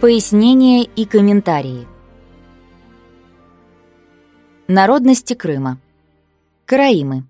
Пояснения и комментарии. Народности Крыма. Караимы.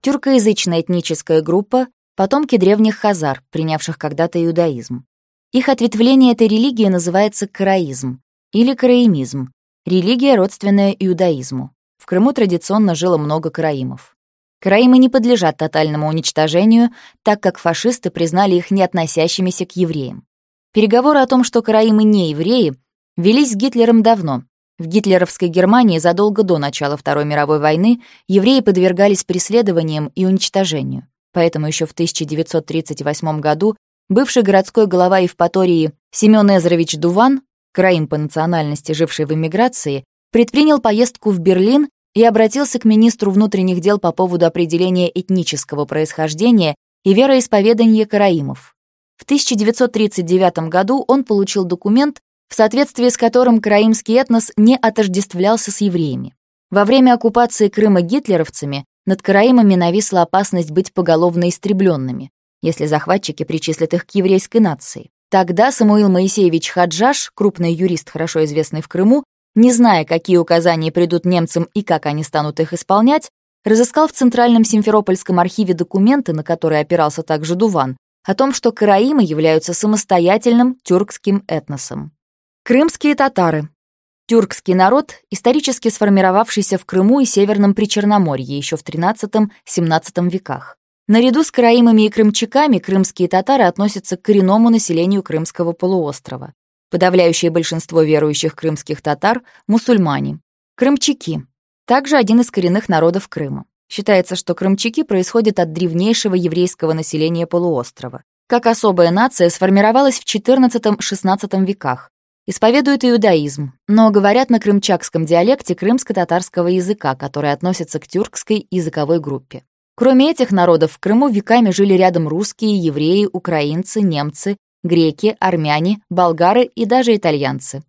Тюркоязычная этническая группа, потомки древних хазар, принявших когда-то иудаизм. Их ответвление этой религии называется караизм или караимизм, религия, родственная иудаизму. В Крыму традиционно жило много караимов. Караимы не подлежат тотальному уничтожению, так как фашисты признали их не относящимися к евреям. Переговоры о том, что караимы не евреи, велись с Гитлером давно. В гитлеровской Германии задолго до начала Второй мировой войны евреи подвергались преследованиям и уничтожению. Поэтому еще в 1938 году бывший городской глава Евпатории Семен Эзрович Дуван, караим по национальности, живший в эмиграции, предпринял поездку в Берлин и обратился к министру внутренних дел по поводу определения этнического происхождения и вероисповедания караимов. В 1939 году он получил документ, в соответствии с которым караимский этнос не отождествлялся с евреями. Во время оккупации Крыма гитлеровцами над караимами нависла опасность быть поголовно истребленными, если захватчики причислят их к еврейской нации. Тогда Самуил Моисеевич Хаджаш, крупный юрист, хорошо известный в Крыму, не зная, какие указания придут немцам и как они станут их исполнять, разыскал в Центральном Симферопольском архиве документы, на которые опирался также Дуван, о том, что караимы являются самостоятельным тюркским этносом. Крымские татары. Тюркский народ, исторически сформировавшийся в Крыму и Северном Причерноморье еще в XIII-XVII веках. Наряду с караимами и крымчаками крымские татары относятся к коренному населению Крымского полуострова. Подавляющее большинство верующих крымских татар — мусульмане. Крымчаки — также один из коренных народов Крыма. Считается, что крымчаки происходят от древнейшего еврейского населения полуострова. Как особая нация сформировалась в XIV-XVI веках. Исповедуют иудаизм, но говорят на крымчакском диалекте крымско-татарского языка, который относится к тюркской языковой группе. Кроме этих народов, в Крыму веками жили рядом русские, евреи, украинцы, немцы, греки, армяне, болгары и даже итальянцы.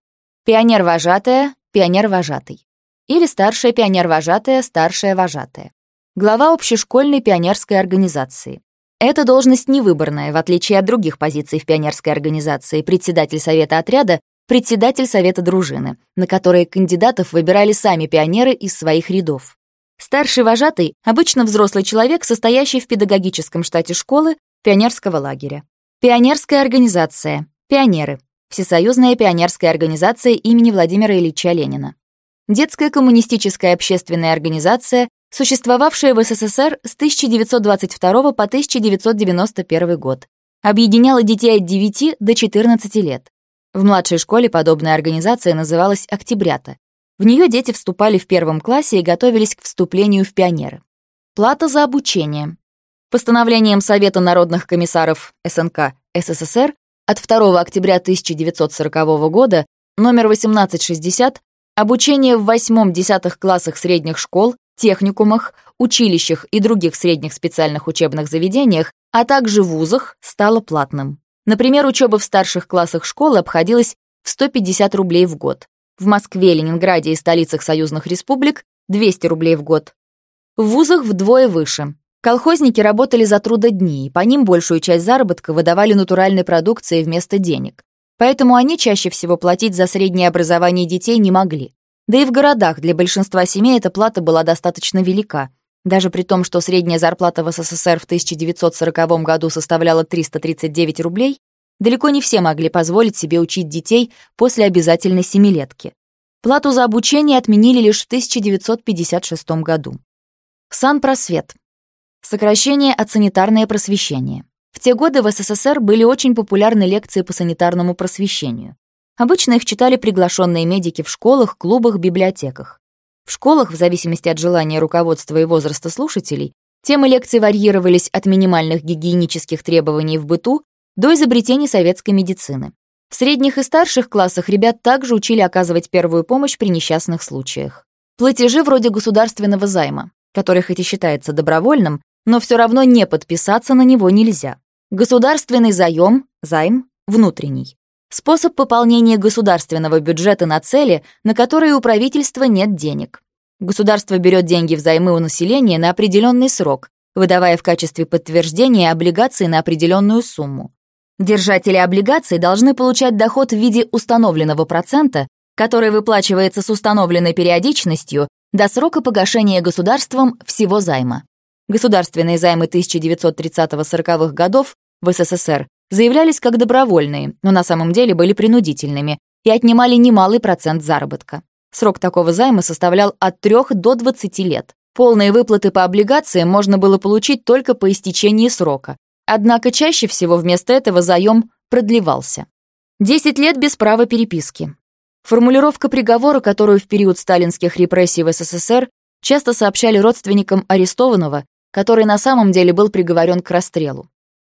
Пионер-вожатая, пионер-вожатый. Или старшая пионер-вожатая, старшая вожатая глава общешкольной пионерской организации. Эта должность невыборная, в отличие от других позиций в пионерской организации, председатель совета отряда, председатель совета дружины, на которые кандидатов выбирали сами пионеры из своих рядов. Старший вожатый — обычно взрослый человек, состоящий в педагогическом штате школы, пионерского лагеря. Пионерская организация. Пионеры. Всесоюзная пионерская организация имени Владимира Ильича Ленина. Детская коммунистическая общественная организация существовавшая в СССР с 1922 по 1991 год. Объединяла детей от 9 до 14 лет. В младшей школе подобная организация называлась «Октябрята». В нее дети вступали в первом классе и готовились к вступлению в пионеры. Плата за обучение. Постановлением Совета народных комиссаров СНК СССР от 2 октября 1940 года номер 1860 обучение в 8-10 классах средних школ техникумах, училищах и других средних специальных учебных заведениях, а также вузах, стало платным. Например, учеба в старших классах школы обходилась в 150 рублей в год. В Москве, Ленинграде и столицах союзных республик – 200 рублей в год. В вузах вдвое выше. Колхозники работали за трудодни, и по ним большую часть заработка выдавали натуральной продукции вместо денег. Поэтому они чаще всего платить за среднее образование детей не могли. Да и в городах для большинства семей эта плата была достаточно велика. Даже при том, что средняя зарплата в СССР в 1940 году составляла 339 рублей, далеко не все могли позволить себе учить детей после обязательной семилетки. Плату за обучение отменили лишь в 1956 году. Санпросвет. Сокращение от санитарное просвещение. В те годы в СССР были очень популярны лекции по санитарному просвещению. Обычно их читали приглашенные медики в школах, клубах, библиотеках. В школах, в зависимости от желания руководства и возраста слушателей, темы лекций варьировались от минимальных гигиенических требований в быту до изобретений советской медицины. В средних и старших классах ребят также учили оказывать первую помощь при несчастных случаях. Платежи вроде государственного займа, который хоть и считается добровольным, но все равно не подписаться на него нельзя. Государственный заем, займ, внутренний. Способ пополнения государственного бюджета на цели, на которые у правительства нет денег. Государство берет деньги взаймы у населения на определенный срок, выдавая в качестве подтверждения облигации на определенную сумму. Держатели облигаций должны получать доход в виде установленного процента, который выплачивается с установленной периодичностью до срока погашения государством всего займа. Государственные займы 1930-40-х годов в СССР заявлялись как добровольные, но на самом деле были принудительными и отнимали немалый процент заработка. Срок такого займа составлял от 3 до 20 лет. Полные выплаты по облигациям можно было получить только по истечении срока. Однако чаще всего вместо этого заем продлевался. 10 лет без права переписки. Формулировка приговора, которую в период сталинских репрессий в СССР часто сообщали родственникам арестованного, который на самом деле был приговорен к расстрелу.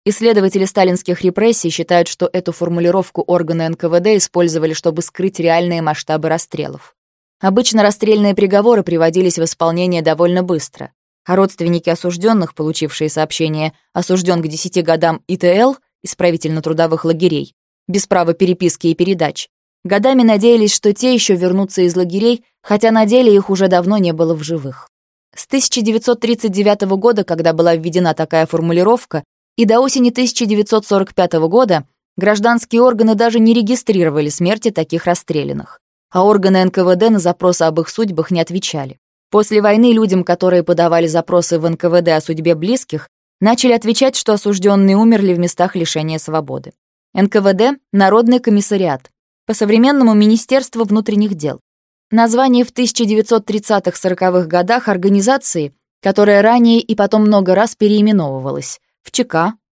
Исследователи сталинских репрессий считают, что эту формулировку органы НКВД использовали, чтобы скрыть реальные масштабы расстрелов. Обычно расстрельные приговоры приводились в исполнение довольно быстро, а родственники осужденных, получившие сообщение «осужден к 10 годам ИТЛ» исправительно-трудовых лагерей, без права переписки и передач, годами надеялись, что те еще вернутся из лагерей, хотя на деле их уже давно не было в живых. С 1939 года, когда была введена такая формулировка, и до осени 1945 года гражданские органы даже не регистрировали смерти таких расстрелянных а органы НКВД на запросы об их судьбах не отвечали. После войны людям, которые подавали запросы в НКВД о судьбе близких, начали отвечать, что осужденные умерли в местах лишения свободы. НКВД — Народный комиссариат, по-современному Министерство внутренних дел. Название в 1930-40-х годах организации, которая ранее и потом много раз переименовывалась в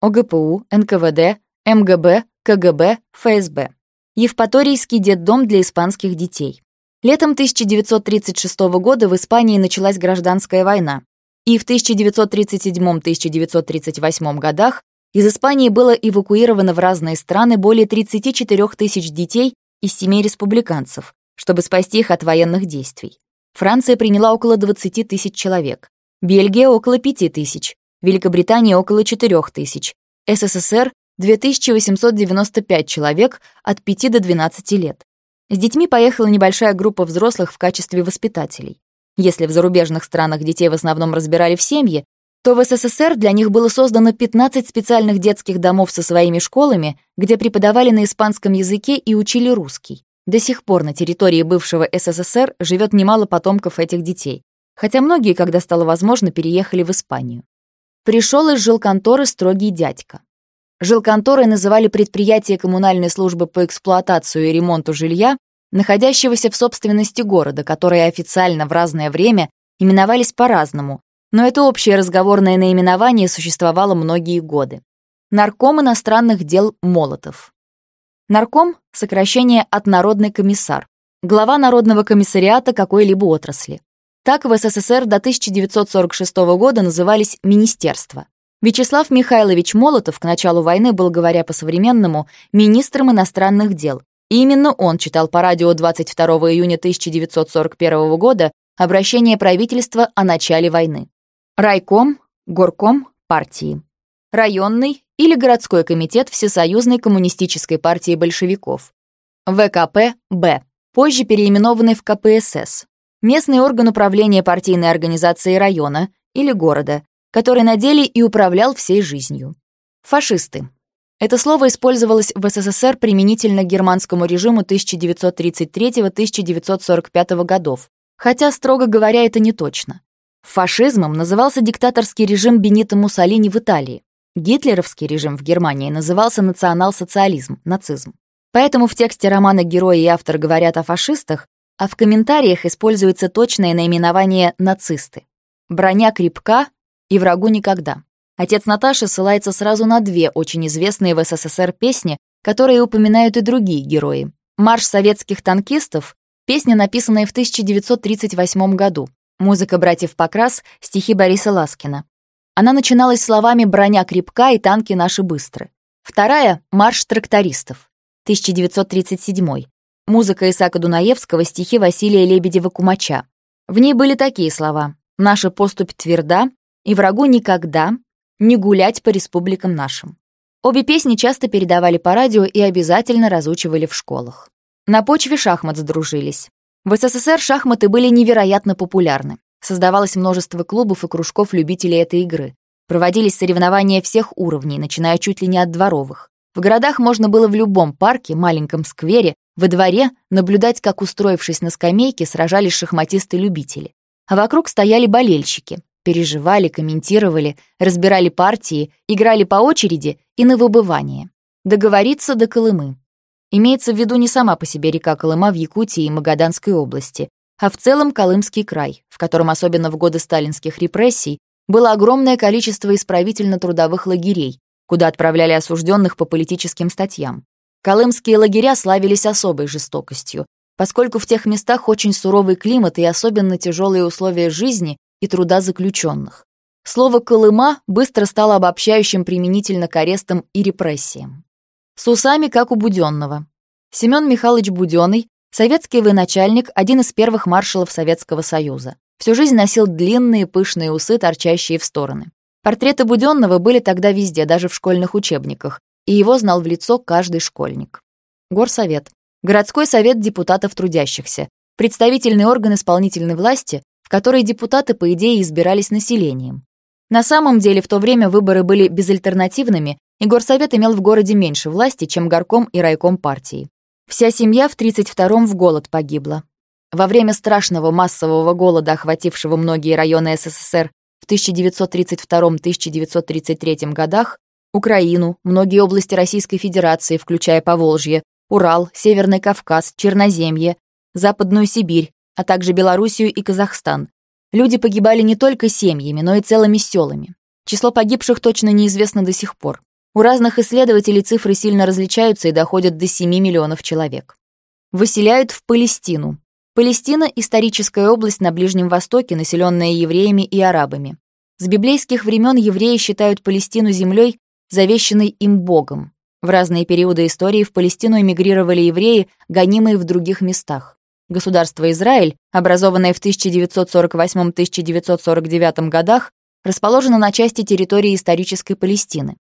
ОГПУ, НКВД, МГБ, КГБ, ФСБ. Евпаторийский детдом для испанских детей. Летом 1936 года в Испании началась гражданская война, и в 1937-1938 годах из Испании было эвакуировано в разные страны более 34 тысяч детей из семей республиканцев, чтобы спасти их от военных действий. Франция приняла около 20 тысяч человек, Бельгия — около 5 тысяч, Великобритания — около 4 тысяч, СССР 2895 человек от 5 до 12 лет. С детьми поехала небольшая группа взрослых в качестве воспитателей. Если в зарубежных странах детей в основном разбирали в семье, то в СССР для них было создано 15 специальных детских домов со своими школами, где преподавали на испанском языке и учили русский. До сих пор на территории бывшего СССР живет немало потомков этих детей, хотя многие, когда стало возможно, переехали в Испанию. Пришел из жилконторы строгий дядька. Жилконторой называли предприятие коммунальной службы по эксплуатацию и ремонту жилья, находящегося в собственности города, которые официально в разное время именовались по-разному, но это общее разговорное наименование существовало многие годы. Нарком иностранных дел Молотов. Нарком — сокращение от Народный комиссар, глава Народного комиссариата какой-либо отрасли. Так в СССР до 1946 года назывались министерства. Вячеслав Михайлович Молотов к началу войны был, говоря по-современному, министром иностранных дел. И именно он читал по радио 22 июня 1941 года обращение правительства о начале войны. Райком, горком партии. Районный или городской комитет Всесоюзной коммунистической партии большевиков. ВКП-Б, позже переименованный в КПСС. Местный орган управления партийной организацией района или города, который на деле и управлял всей жизнью. Фашисты. Это слово использовалось в СССР применительно к германскому режиму 1933-1945 годов, хотя, строго говоря, это не точно. Фашизмом назывался диктаторский режим Бенито Муссолини в Италии. Гитлеровский режим в Германии назывался национал-социализм, нацизм. Поэтому в тексте романа герой и автор говорят о фашистах, а в комментариях используется точное наименование «нацисты». Броня крепка, и врагу никогда. Отец Наташи ссылается сразу на две очень известные в СССР песни, которые упоминают и другие герои. «Марш советских танкистов» — песня, написанная в 1938 году. Музыка братьев Покрас, стихи Бориса Ласкина. Она начиналась словами «Броня крепка и танки наши быстры». Вторая — «Марш трактористов», 1937. Музыка Исаака Дунаевского, стихи Василия Лебедева-Кумача. В ней были такие слова «Наша поступь тверда, и врагу никогда не гулять по республикам нашим. Обе песни часто передавали по радио и обязательно разучивали в школах. На почве шахмат сдружились. В СССР шахматы были невероятно популярны. Создавалось множество клубов и кружков любителей этой игры. Проводились соревнования всех уровней, начиная чуть ли не от дворовых. В городах можно было в любом парке, маленьком сквере, во дворе наблюдать, как, устроившись на скамейке, сражались шахматисты-любители. А вокруг стояли болельщики, переживали, комментировали, разбирали партии, играли по очереди и на выбывание. Договориться до Колымы. Имеется в виду не сама по себе река Колыма в Якутии и Магаданской области, а в целом Колымский край, в котором особенно в годы сталинских репрессий было огромное количество исправительно-трудовых лагерей, куда отправляли осужденных по политическим статьям. Колымские лагеря славились особой жестокостью, поскольку в тех местах очень суровый климат и особенно тяжелые условия жизни и труда заключенных. Слово «Колыма» быстро стало обобщающим применительно к арестам и репрессиям. С усами, как у Буденного. Семен Михайлович Буденный, советский военачальник, один из первых маршалов Советского Союза. Всю жизнь носил длинные пышные усы, торчащие в стороны. Портреты Буденного были тогда везде, даже в школьных учебниках, и его знал в лицо каждый школьник. Горсовет. Городской совет депутатов трудящихся. Представительный орган исполнительной власти, в который депутаты, по идее, избирались населением. На самом деле, в то время выборы были безальтернативными, и горсовет имел в городе меньше власти, чем горком и райком партии. Вся семья в 32-м в голод погибла. Во время страшного массового голода, охватившего многие районы СССР в 1932-1933 годах Украину, многие области Российской Федерации, включая Поволжье, Урал, Северный Кавказ, Черноземье, Западную Сибирь, а также Белоруссию и Казахстан. Люди погибали не только семьями, но и целыми селами. Число погибших точно неизвестно до сих пор. У разных исследователей цифры сильно различаются и доходят до 7 миллионов человек. Выселяют в Палестину. Палестина – историческая область на Ближнем Востоке, населенная евреями и арабами. С библейских времен евреи считают Палестину землей, завещанной им Богом. В разные периоды истории в Палестину эмигрировали евреи, гонимые в других местах. Государство Израиль, образованное в 1948-1949 годах, расположено на части территории исторической Палестины.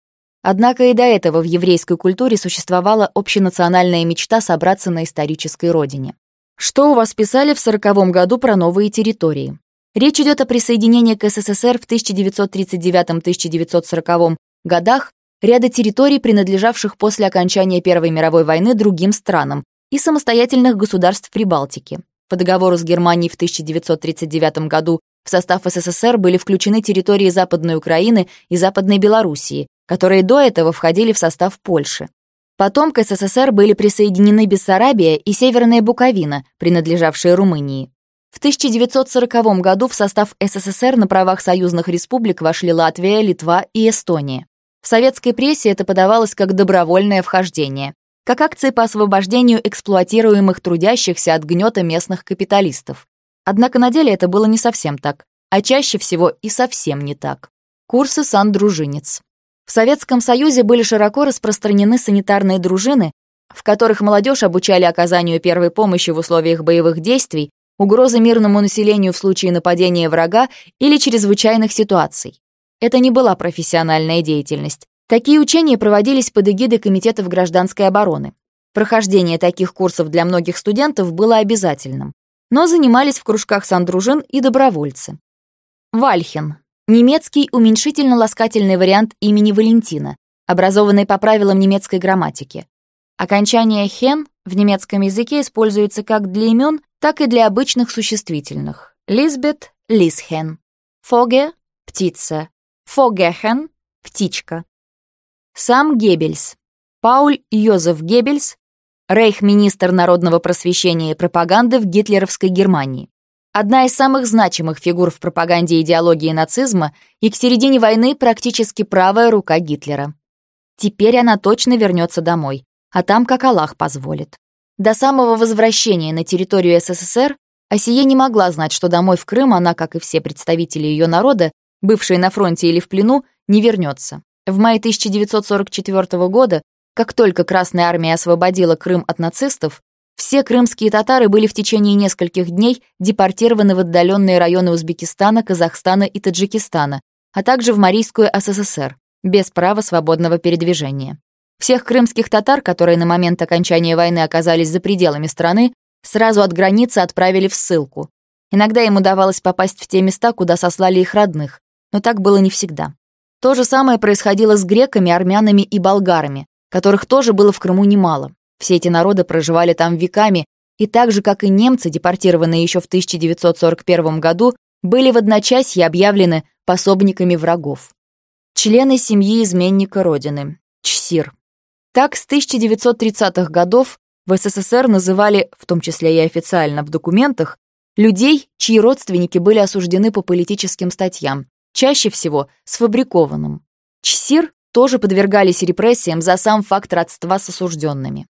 Однако и до этого в еврейской культуре существовала общенациональная мечта собраться на исторической родине. Что у вас писали в сороковом году про новые территории? Речь идет о присоединении к СССР в 1939-1940 годах ряда территорий, принадлежавших после окончания Первой мировой войны другим странам и самостоятельных государств Прибалтики. По договору с Германией в 1939 году в состав СССР были включены территории Западной Украины и Западной Белоруссии, которые до этого входили в состав Польши. Потом к СССР были присоединены Бессарабия и Северная Буковина, принадлежавшие Румынии. В 1940 году в состав СССР на правах союзных республик вошли Латвия, Литва и Эстония. В советской прессе это подавалось как добровольное вхождение, как акции по освобождению эксплуатируемых трудящихся от гнета местных капиталистов. Однако на деле это было не совсем так, а чаще всего и совсем не так. Курсы сан-дружинец. В Советском Союзе были широко распространены санитарные дружины, в которых молодежь обучали оказанию первой помощи в условиях боевых действий, угрозы мирному населению в случае нападения врага или чрезвычайных ситуаций. Это не была профессиональная деятельность. Такие учения проводились под эгидой Комитетов гражданской обороны. Прохождение таких курсов для многих студентов было обязательным. Но занимались в кружках сандружин и добровольцы. Вальхен Немецкий уменьшительно-ласкательный вариант имени Валентина, образованный по правилам немецкой грамматики. Окончание «хен» в немецком языке используется как для имен, так и для обычных существительных. Лизбет — Лисхен. Фоге — птица. Фогехен — птичка. Сам Геббельс. Пауль Йозеф Геббельс, рейх-министр народного просвещения и пропаганды в гитлеровской Германии. Одна из самых значимых фигур в пропаганде идеологии нацизма и к середине войны практически правая рука Гитлера. Теперь она точно вернется домой, а там как Аллах позволит. До самого возвращения на территорию СССР Асия не могла знать, что домой в Крым она, как и все представители ее народа, бывшие на фронте или в плену, не вернется. В мае 1944 года, как только Красная Армия освободила Крым от нацистов, все крымские татары были в течение нескольких дней депортированы в отдаленные районы Узбекистана, Казахстана и Таджикистана, а также в Марийскую СССР, без права свободного передвижения. Всех крымских татар, которые на момент окончания войны оказались за пределами страны, сразу от границы отправили в ссылку. Иногда им удавалось попасть в те места, куда сослали их родных, но так было не всегда. То же самое происходило с греками, армянами и болгарами, которых тоже было в Крыму немало. Все эти народы проживали там веками, и так же, как и немцы, депортированные еще в 1941 году, были в одночасье объявлены пособниками врагов. Члены семьи изменника Родины. ЧСИР. Так, с 1930-х годов в СССР называли, в том числе и официально в документах, людей, чьи родственники были осуждены по политическим статьям, чаще всего сфабрикованным. ЧСИР тоже подвергались репрессиям за сам факт родства с осужденными.